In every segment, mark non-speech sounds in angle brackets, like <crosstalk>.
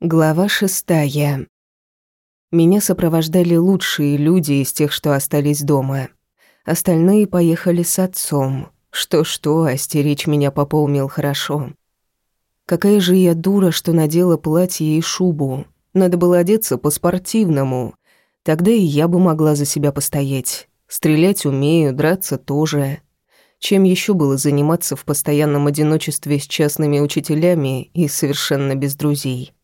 Глава шестая. Меня сопровождали лучшие люди из тех, что остались дома. Остальные поехали с отцом. Что-что, остеречь меня Попа умел хорошо. Какая же я дура, что надела платье и шубу. Надо было одеться по-спортивному. Тогда и я бы могла за себя постоять. Стрелять умею, драться тоже. Чем еще было заниматься в постоянном одиночестве с частными учителями и совершенно без друзей?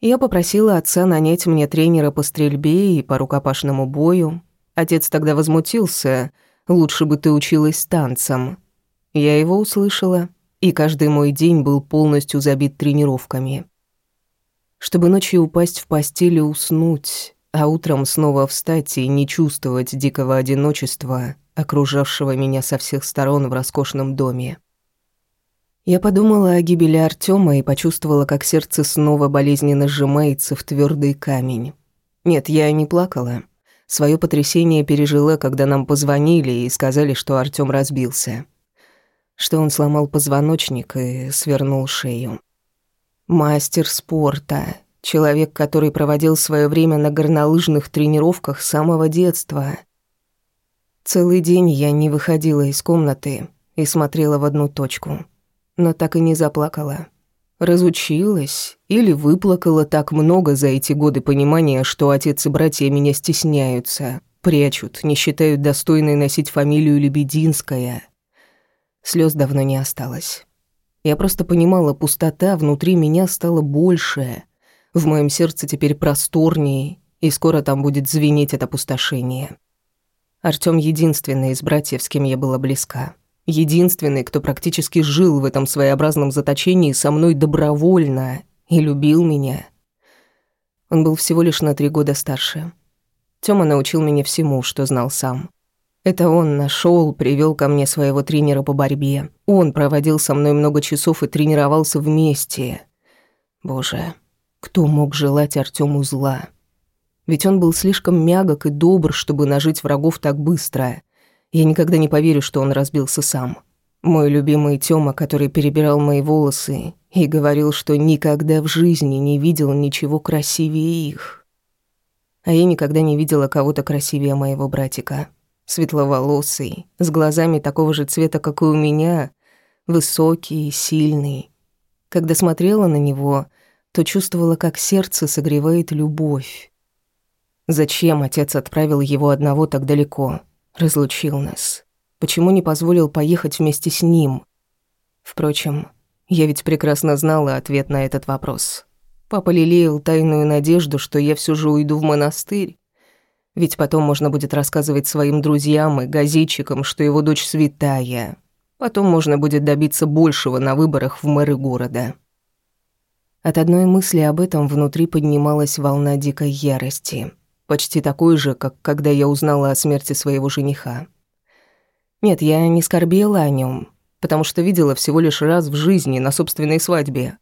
Я попросила отца нанять мне тренера по стрельбе и по рукопашному бою. Отец тогда возмутился. «Лучше бы ты училась танцам». Я его услышала, и каждый мой день был полностью забит тренировками. Чтобы ночью упасть в постель и уснуть, а утром снова встать и не чувствовать дикого одиночества, окружавшего меня со всех сторон в роскошном доме. Я подумала о гибели Артема и почувствовала, как сердце снова болезненно сжимается в твердый камень. Нет, я не плакала. Своё потрясение пережила, когда нам позвонили и сказали, что Артём разбился. Что он сломал позвоночник и свернул шею. Мастер спорта. Человек, который проводил своё время на горнолыжных тренировках с самого детства. Целый день я не выходила из комнаты и смотрела в одну точку — но так и не заплакала. Разучилась или выплакала так много за эти годы понимания, что отец и братья меня стесняются, прячут, не считают достойной носить фамилию Лебединская. Слез давно не осталось. Я просто понимала, пустота внутри меня стала больше. В моем сердце теперь просторнее, и скоро там будет звенеть это опустошение. Артём единственный из братьев, с кем я была близка. Единственный, кто практически жил в этом своеобразном заточении со мной добровольно и любил меня. Он был всего лишь на три года старше. Тёма научил меня всему, что знал сам. Это он нашел, привел ко мне своего тренера по борьбе. Он проводил со мной много часов и тренировался вместе. Боже, кто мог желать Артему зла? Ведь он был слишком мягок и добр, чтобы нажить врагов так быстро. Я никогда не поверю, что он разбился сам. Мой любимый Тёма, который перебирал мои волосы и говорил, что никогда в жизни не видел ничего красивее их. А я никогда не видела кого-то красивее моего братика. Светловолосый, с глазами такого же цвета, как и у меня, высокий, сильный. Когда смотрела на него, то чувствовала, как сердце согревает любовь. Зачем отец отправил его одного так далеко? Разлучил нас? Почему не позволил поехать вместе с ним? Впрочем, я ведь прекрасно знала ответ на этот вопрос. Папа лелеял тайную надежду, что я все же уйду в монастырь. Ведь потом можно будет рассказывать своим друзьям и газетчикам, что его дочь святая. Потом можно будет добиться большего на выборах в мэры города. От одной мысли об этом внутри поднималась волна дикой ярости почти такой же, как когда я узнала о смерти своего жениха. Нет, я не скорбела о нем, потому что видела всего лишь раз в жизни на собственной свадьбе.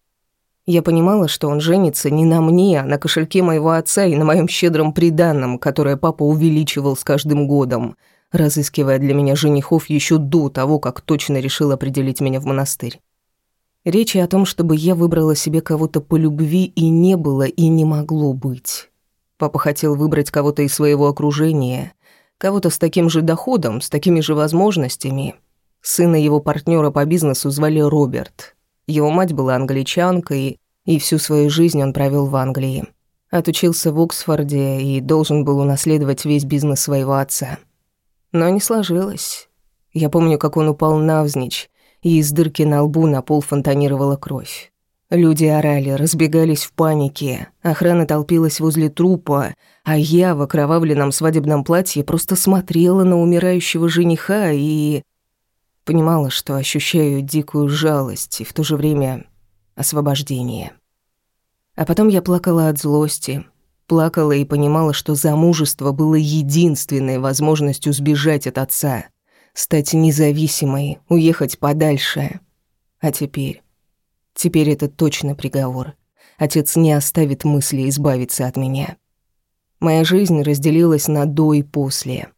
Я понимала, что он женится не на мне, а на кошельке моего отца и на моем щедром приданном, которое папа увеличивал с каждым годом, разыскивая для меня женихов еще до того, как точно решил определить меня в монастырь. Речи о том, чтобы я выбрала себе кого-то по любви и не было, и не могло быть. Папа хотел выбрать кого-то из своего окружения, кого-то с таким же доходом, с такими же возможностями. Сына его партнера по бизнесу звали Роберт. Его мать была англичанкой, и всю свою жизнь он провел в Англии. Отучился в Оксфорде и должен был унаследовать весь бизнес своего отца. Но не сложилось. Я помню, как он упал навзничь, и из дырки на лбу на пол фонтанировала кровь. Люди орали, разбегались в панике. Охрана толпилась возле трупа, а я в окровавленном свадебном платье просто смотрела на умирающего жениха и... Понимала, что ощущаю дикую жалость и в то же время освобождение. А потом я плакала от злости. Плакала и понимала, что замужество было единственной возможностью сбежать от отца, стать независимой, уехать подальше. А теперь... Теперь это точно приговор. Отец не оставит мысли избавиться от меня. Моя жизнь разделилась на до и после.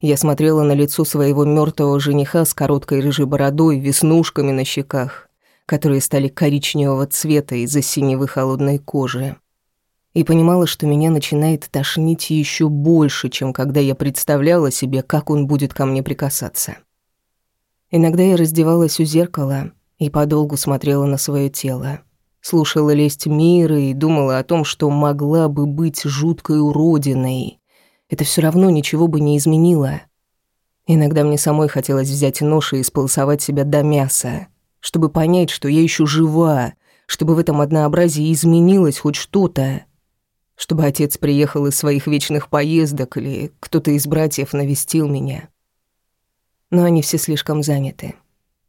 Я смотрела на лицо своего мертвого жениха с короткой рыжей бородой, веснушками на щеках, которые стали коричневого цвета из-за синевы холодной кожи. И понимала, что меня начинает тошнить еще больше, чем когда я представляла себе, как он будет ко мне прикасаться. Иногда я раздевалась у зеркала и подолгу смотрела на свое тело. Слушала лесть мира и думала о том, что могла бы быть жуткой уродиной. Это все равно ничего бы не изменило. Иногда мне самой хотелось взять нож и исполосовать себя до мяса, чтобы понять, что я еще жива, чтобы в этом однообразии изменилось хоть что-то. Чтобы отец приехал из своих вечных поездок или кто-то из братьев навестил меня. Но они все слишком заняты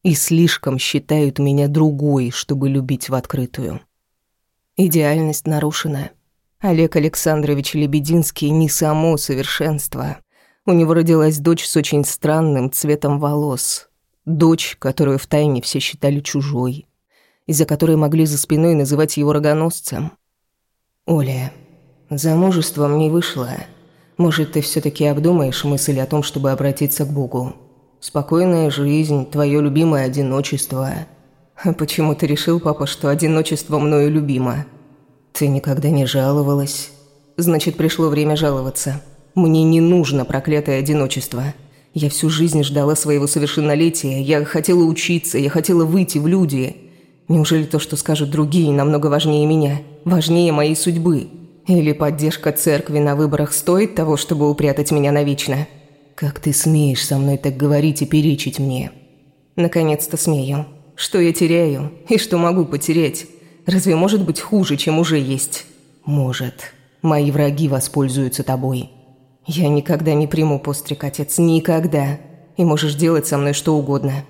и слишком считают меня другой, чтобы любить в открытую. Идеальность нарушена. Олег Александрович Лебединский не само совершенство. У него родилась дочь с очень странным цветом волос. Дочь, которую втайне все считали чужой, из-за которой могли за спиной называть его рогоносцем. «Оля, замужеством не вышло. Может, ты все таки обдумаешь мысль о том, чтобы обратиться к Богу?» Спокойная жизнь, твое любимое одиночество. <laughs> Почему ты решил, папа, что одиночество мною любимо? Ты никогда не жаловалась. Значит, пришло время жаловаться. Мне не нужно проклятое одиночество. Я всю жизнь ждала своего совершеннолетия. Я хотела учиться, я хотела выйти в люди. Неужели то, что скажут другие, намного важнее меня? Важнее моей судьбы? Или поддержка церкви на выборах стоит того, чтобы упрятать меня навечно?» «Как ты смеешь со мной так говорить и перечить мне?» «Наконец-то смею. Что я теряю? И что могу потерять? Разве может быть хуже, чем уже есть?» «Может. Мои враги воспользуются тобой». «Я никогда не приму постриг, отец. Никогда. И можешь делать со мной что угодно».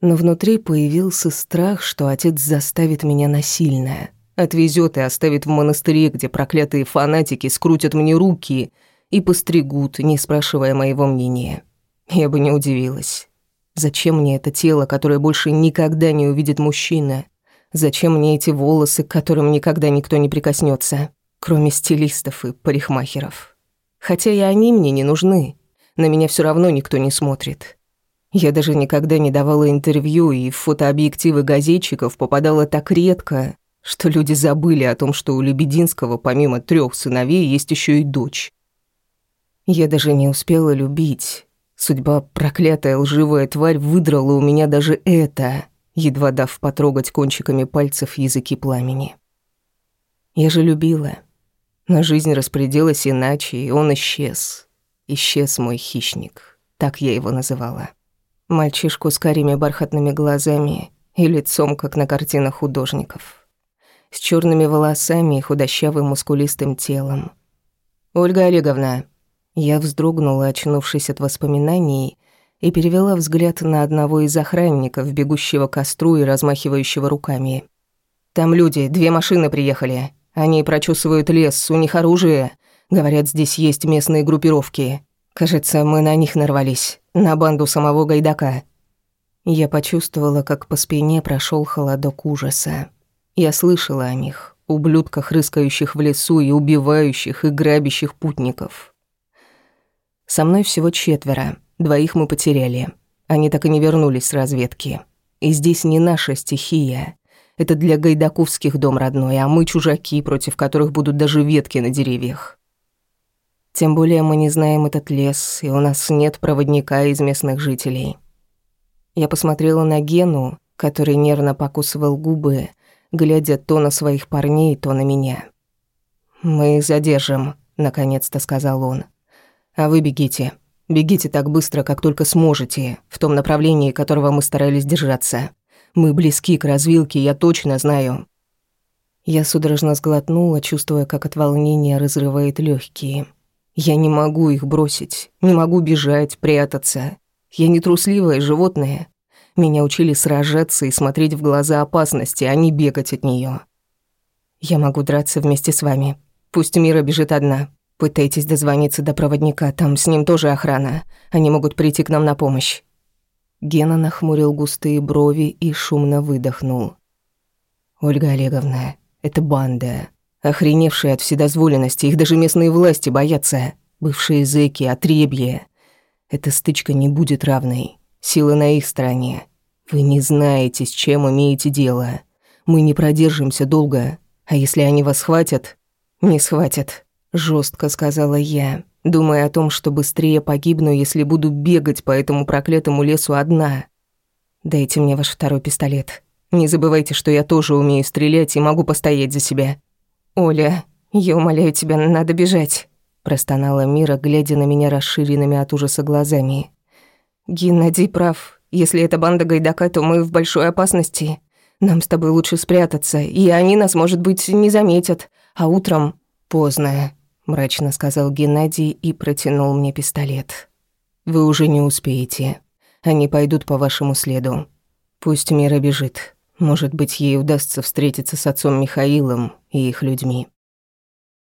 Но внутри появился страх, что отец заставит меня насильно. Отвезет и оставит в монастыре, где проклятые фанатики скрутят мне руки – и постригут, не спрашивая моего мнения. Я бы не удивилась. Зачем мне это тело, которое больше никогда не увидит мужчина? Зачем мне эти волосы, к которым никогда никто не прикоснется, кроме стилистов и парикмахеров? Хотя и они мне не нужны. На меня все равно никто не смотрит. Я даже никогда не давала интервью, и в фотообъективы газетчиков попадала так редко, что люди забыли о том, что у Лебединского помимо трех сыновей есть еще и дочь. Я даже не успела любить. Судьба, проклятая лживая тварь, выдрала у меня даже это, едва дав потрогать кончиками пальцев языки пламени. Я же любила. Но жизнь распорядилась иначе, и он исчез. Исчез мой хищник. Так я его называла. Мальчишку с карими бархатными глазами и лицом, как на картинах художников. С черными волосами и худощавым мускулистым телом. «Ольга Олеговна», я вздрогнула, очнувшись от воспоминаний, и перевела взгляд на одного из охранников, бегущего к костру и размахивающего руками. «Там люди, две машины приехали. Они прочесывают лес, у них оружие. Говорят, здесь есть местные группировки. Кажется, мы на них нарвались, на банду самого Гайдака». Я почувствовала, как по спине прошел холодок ужаса. Я слышала о них, ублюдках, рыскающих в лесу и убивающих и грабящих путников. Со мной всего четверо, двоих мы потеряли. Они так и не вернулись с разведки. И здесь не наша стихия. Это для гайдаковских дом родной, а мы чужаки, против которых будут даже ветки на деревьях. Тем более мы не знаем этот лес, и у нас нет проводника из местных жителей. Я посмотрела на Гену, который нервно покусывал губы, глядя то на своих парней, то на меня. «Мы их задержим», — наконец-то сказал он. А вы бегите. Бегите так быстро, как только сможете, в том направлении, которого мы старались держаться. Мы близки к развилке, я точно знаю». Я судорожно сглотнула, чувствуя, как от волнения разрывает легкие. Я не могу их бросить, не могу бежать, прятаться. Я не трусливое животное. Меня учили сражаться и смотреть в глаза опасности, а не бегать от нее. Я могу драться вместе с вами. Пусть Мира бежит одна. Пытайтесь дозвониться до проводника, там с ним тоже охрана. Они могут прийти к нам на помощь». Гена нахмурил густые брови и шумно выдохнул. «Ольга Олеговна, это банда. Охреневшие от вседозволенности, их даже местные власти боятся. Бывшие зэки, отребья. Эта стычка не будет равной. Сила на их стороне. Вы не знаете, с чем имеете дело. Мы не продержимся долго. А если они вас схватят? Не схватят, жестко сказала я, думая о том, что быстрее погибну, если буду бегать по этому проклятому лесу одна. Дайте мне ваш второй пистолет. Не забывайте, что я тоже умею стрелять и могу постоять за себя. Оля, я умоляю тебя, надо бежать, простонала Мира, глядя на меня расширенными от ужаса глазами. Геннадий прав. Если это банда Гайдака, то мы в большой опасности. Нам с тобой лучше спрятаться, и они нас, может быть, не заметят. А утром поздно, мрачно сказал Геннадий и протянул мне пистолет. Вы уже не успеете. Они пойдут по вашему следу. Пусть Мира бежит. Может быть, ей удастся встретиться с отцом Михаилом и их людьми.